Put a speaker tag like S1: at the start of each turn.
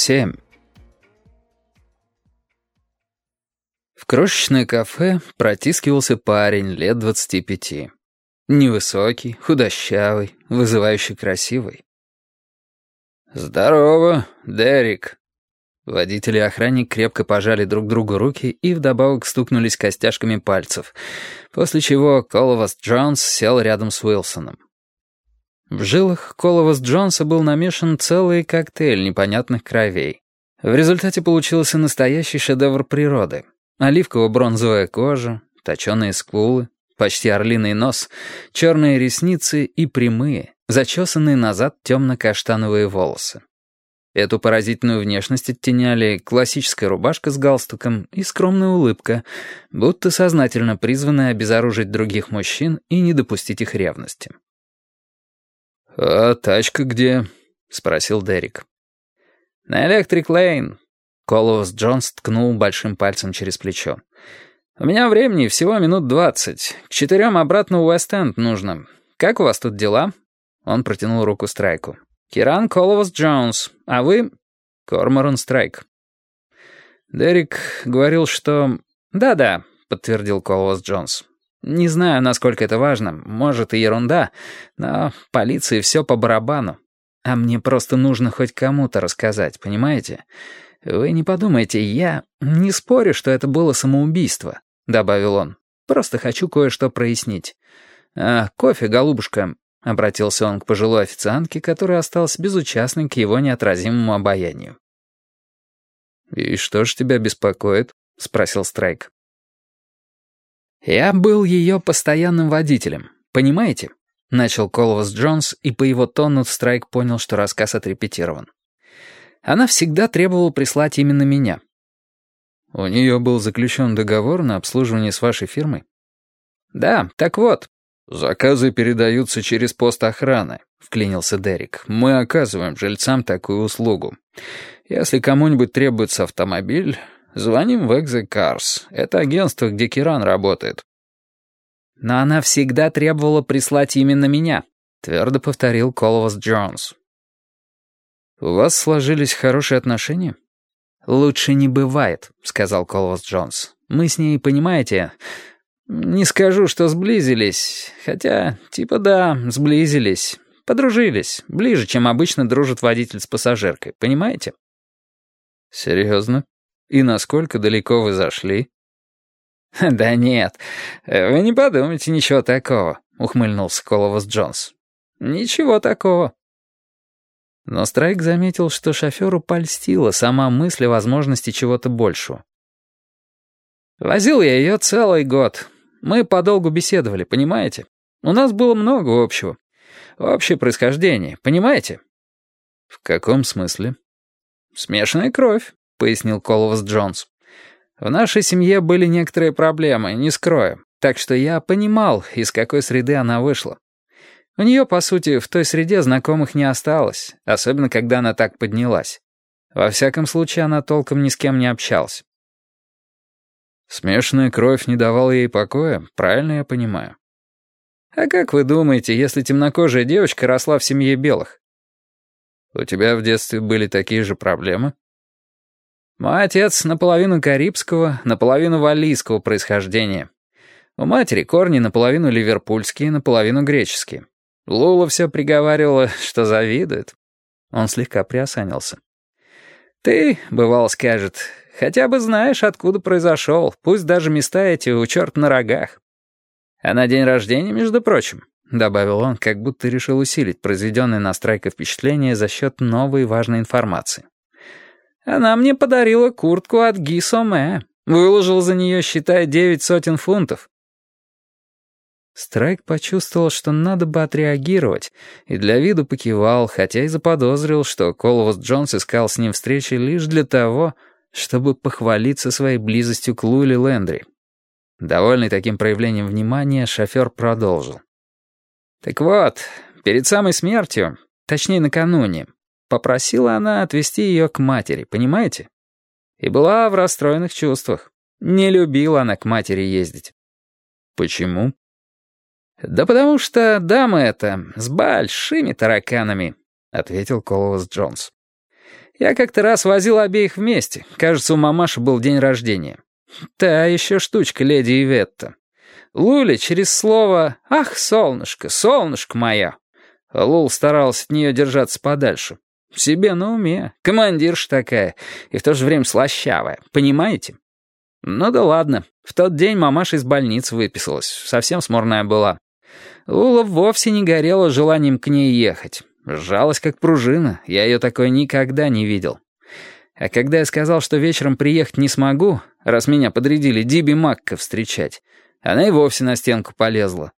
S1: семь. В крошечное кафе протискивался парень лет двадцати пяти. Невысокий, худощавый, вызывающе красивый. «Здорово, Дерек!» Водитель и охранник крепко пожали друг другу руки и вдобавок стукнулись костяшками пальцев, после чего Коловас Джонс сел рядом с Уилсоном. В жилах Коловас Джонса был намешан целый коктейль непонятных кровей. В результате получился настоящий шедевр природы. Оливково-бронзовая кожа, точеные скулы, почти орлиный нос, черные ресницы и прямые, зачесанные назад темно-каштановые волосы. Эту поразительную внешность оттеняли классическая рубашка с галстуком и скромная улыбка, будто сознательно призванная обезоружить других мужчин и не допустить их ревности. «А тачка где?» — спросил Дерек. «На Электрик Лейн». Колос Джонс ткнул большим пальцем через плечо. «У меня времени всего минут двадцать. К четырем обратно в Уэст-Энд нужно. Как у вас тут дела?» Он протянул руку Страйку. «Киран Коловас Джонс. А вы?» «Корморан Страйк». Дерек говорил, что... «Да-да», — подтвердил Коловас Джонс. Не знаю, насколько это важно, может и ерунда, но полиции все по барабану. А мне просто нужно хоть кому-то рассказать, понимаете? Вы не подумайте, я не спорю, что это было самоубийство, добавил он. Просто хочу кое-что прояснить. А, кофе, голубушка, обратился он к пожилой официантке, которая осталась безучастной к его неотразимому обаянию. «И что ж тебя беспокоит?» — спросил Страйк. «Я был ее постоянным водителем, понимаете?» Начал Колвас Джонс, и по его тону Страйк понял, что рассказ отрепетирован. Она всегда требовала прислать именно меня. «У нее был заключен договор на обслуживание с вашей фирмой?» «Да, так вот». «Заказы передаются через пост охраны», — вклинился Дерек. «Мы оказываем жильцам такую услугу. Если кому-нибудь требуется автомобиль, Звоним в Экзекарс. Это агентство, где Киран работает». «Но она всегда требовала прислать именно меня», — твердо повторил Колвас Джонс. «У вас сложились хорошие отношения?» «Лучше не бывает», — сказал Колвас Джонс. «Мы с ней, понимаете, не скажу, что сблизились, хотя, типа да, сблизились, подружились, ближе, чем обычно дружит водитель с пассажиркой, понимаете?» «Серьезно?» И насколько далеко вы зашли?» «Да нет, вы не подумайте ничего такого», — ухмыльнулся Коловас Джонс. «Ничего такого». Но Страйк заметил, что шоферу польстила сама мысль о возможности чего-то большего. «Возил я ее целый год. Мы подолгу беседовали, понимаете? У нас было много общего. Общее происхождение, понимаете?» «В каком смысле?» «Смешанная кровь пояснил Коловас Джонс. «В нашей семье были некоторые проблемы, не скрою, так что я понимал, из какой среды она вышла. У нее, по сути, в той среде знакомых не осталось, особенно когда она так поднялась. Во всяком случае, она толком ни с кем не общалась. Смешанная кровь не давала ей покоя, правильно я понимаю? А как вы думаете, если темнокожая девочка росла в семье белых? У тебя в детстве были такие же проблемы? Мой отец наполовину карибского, наполовину валлийского происхождения. У матери корни наполовину ливерпульские, наполовину греческие. Лула все приговаривала, что завидует. Он слегка приосанился. «Ты, бывало, скажет, хотя бы знаешь, откуда произошел, пусть даже места эти у черт на рогах. А на день рождения, между прочим, — добавил он, как будто решил усилить произведенное на Страйка впечатление за счет новой важной информации. Она мне подарила куртку от Ги Соме. Выложил за нее, считай, девять сотен фунтов. Страйк почувствовал, что надо бы отреагировать, и для виду покивал, хотя и заподозрил, что Колвас Джонс искал с ним встречи лишь для того, чтобы похвалиться своей близостью к Лули Лендри. Довольный таким проявлением внимания, шофер продолжил. «Так вот, перед самой смертью, точнее накануне, Попросила она отвезти ее к матери, понимаете? И была в расстроенных чувствах. Не любила она к матери ездить. Почему? Да потому что дама эта с большими тараканами, ответил Коловас Джонс. Я как-то раз возил обеих вместе. Кажется, у мамаши был день рождения. Та еще штучка, леди Иветта. Луля через слово «Ах, солнышко, солнышко мое!» Лул старался от нее держаться подальше. Себе на уме, командирша такая, и в то же время слащавая, понимаете? Ну да ладно, в тот день мамаша из больницы выписалась, совсем смурная была. Лула вовсе не горела желанием к ней ехать. Сжалась как пружина, я ее такой никогда не видел. А когда я сказал, что вечером приехать не смогу, раз меня подрядили Диби Макка встречать, она и вовсе на стенку полезла.